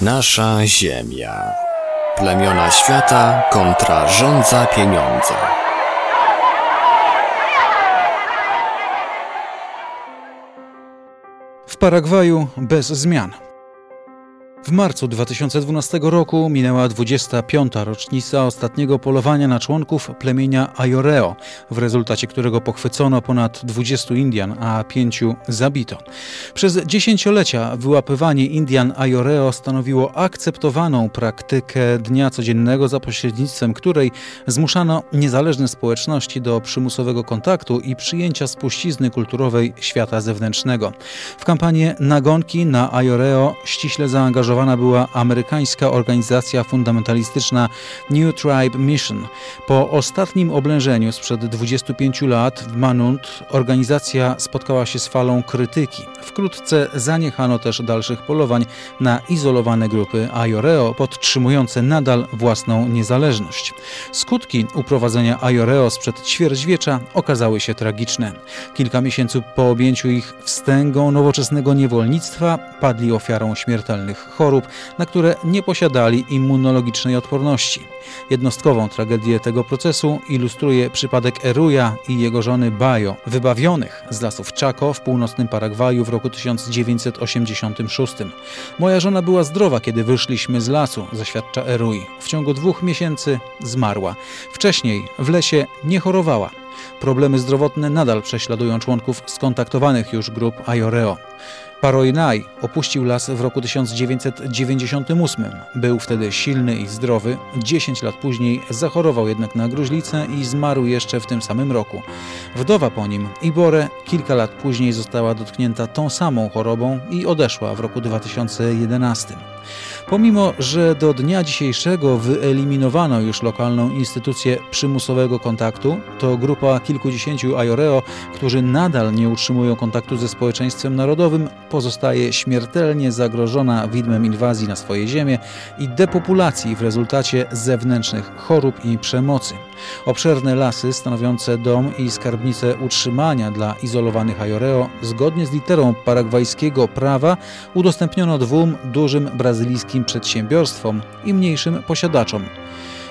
Nasza Ziemia. Plemiona świata kontra rządza pieniądza. W Paragwaju bez zmian. W marcu 2012 roku minęła 25. rocznica ostatniego polowania na członków plemienia Ayoreo, w rezultacie którego pochwycono ponad 20 Indian, a pięciu zabito. Przez dziesięciolecia wyłapywanie Indian Ayoreo stanowiło akceptowaną praktykę dnia codziennego, za pośrednictwem której zmuszano niezależne społeczności do przymusowego kontaktu i przyjęcia spuścizny kulturowej świata zewnętrznego. W kampanię nagonki na Ayoreo ściśle zaangażowano zaangażowana była amerykańska organizacja fundamentalistyczna New Tribe Mission. Po ostatnim oblężeniu sprzed 25 lat w Manund organizacja spotkała się z falą krytyki. Wkrótce zaniechano też dalszych polowań na izolowane grupy Ajoreo, podtrzymujące nadal własną niezależność. Skutki uprowadzenia Ajoreo sprzed ćwierćwiecza okazały się tragiczne. Kilka miesięcy po objęciu ich wstęgą nowoczesnego niewolnictwa padli ofiarą śmiertelnych chorób, na które nie posiadali immunologicznej odporności. Jednostkową tragedię tego procesu ilustruje przypadek Eruja i jego żony Bajo, wybawionych z lasów Chaco w północnym Paragwaju w roku 1986. Moja żona była zdrowa, kiedy wyszliśmy z lasu, zaświadcza Erui. W ciągu dwóch miesięcy zmarła. Wcześniej w lesie nie chorowała. Problemy zdrowotne nadal prześladują członków skontaktowanych już grup Ajoreo. Paroinai opuścił las w roku 1998. Był wtedy silny i zdrowy. 10 lat później zachorował jednak na gruźlicę i zmarł jeszcze w tym samym roku. Wdowa po nim, Ibore, kilka lat później została dotknięta tą samą chorobą i odeszła w roku 2011. Pomimo, że do dnia dzisiejszego wyeliminowano już lokalną instytucję przymusowego kontaktu, to grupa kilkudziesięciu Ajoreo, którzy nadal nie utrzymują kontaktu ze społeczeństwem narodowym, pozostaje śmiertelnie zagrożona widmem inwazji na swoje ziemię i depopulacji w rezultacie zewnętrznych chorób i przemocy. Obszerne lasy stanowiące dom i skarbnicę utrzymania dla izolowanych Ajoreo zgodnie z literą paragwajskiego prawa udostępniono dwóm dużym brazylijskim przedsiębiorstwom i mniejszym posiadaczom.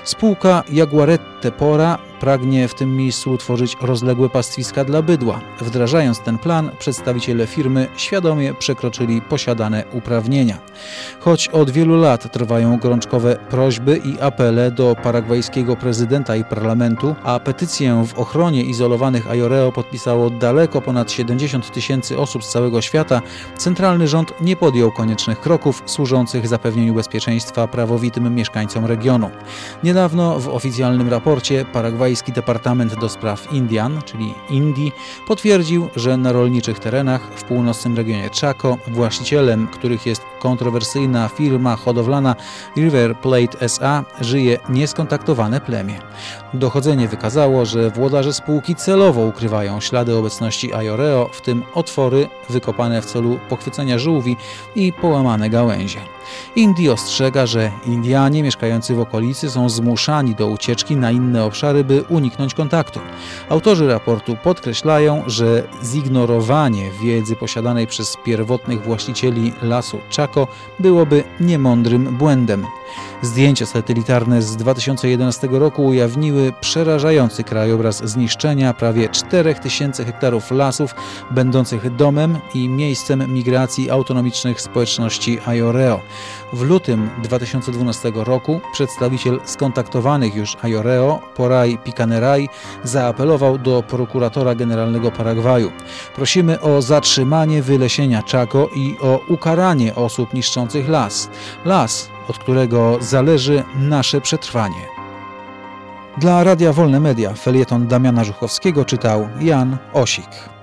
Spółka Jaguarette Pora pragnie w tym miejscu utworzyć rozległe pastwiska dla bydła. Wdrażając ten plan, przedstawiciele firmy świadomie przekroczyli posiadane uprawnienia. Choć od wielu lat trwają gorączkowe prośby i apele do paragwajskiego prezydenta i parlamentu, a petycję w ochronie izolowanych Ajoreo podpisało daleko ponad 70 tysięcy osób z całego świata, centralny rząd nie podjął koniecznych kroków służących zapewnieniu bezpieczeństwa prawowitym mieszkańcom regionu. Niedawno w oficjalnym raporcie Paragwaj Europejski Departament do Spraw Indian, czyli Indii, potwierdził, że na rolniczych terenach w północnym regionie Chaco właścicielem, których jest kontrowersyjna firma hodowlana River Plate SA, żyje nieskontaktowane plemię. Dochodzenie wykazało, że włodarze spółki celowo ukrywają ślady obecności Ajoreo, w tym otwory wykopane w celu pochwycenia żółwi i połamane gałęzie. Indii ostrzega, że Indianie mieszkający w okolicy są zmuszani do ucieczki na inne obszary, by uniknąć kontaktu. Autorzy raportu podkreślają, że zignorowanie wiedzy posiadanej przez pierwotnych właścicieli lasu Byłoby niemądrym błędem. Zdjęcia satelitarne z 2011 roku ujawniły przerażający krajobraz zniszczenia prawie 4000 hektarów lasów, będących domem i miejscem migracji autonomicznych społeczności Ajoreo. W lutym 2012 roku przedstawiciel skontaktowanych już Ajoreo, Porai Picanerai, zaapelował do prokuratora generalnego Paragwaju. Prosimy o zatrzymanie wylesienia Chaco i o ukaranie osób niszczących las. Las, od którego zależy nasze przetrwanie. Dla Radia Wolne Media felieton Damiana Żuchowskiego czytał Jan Osik.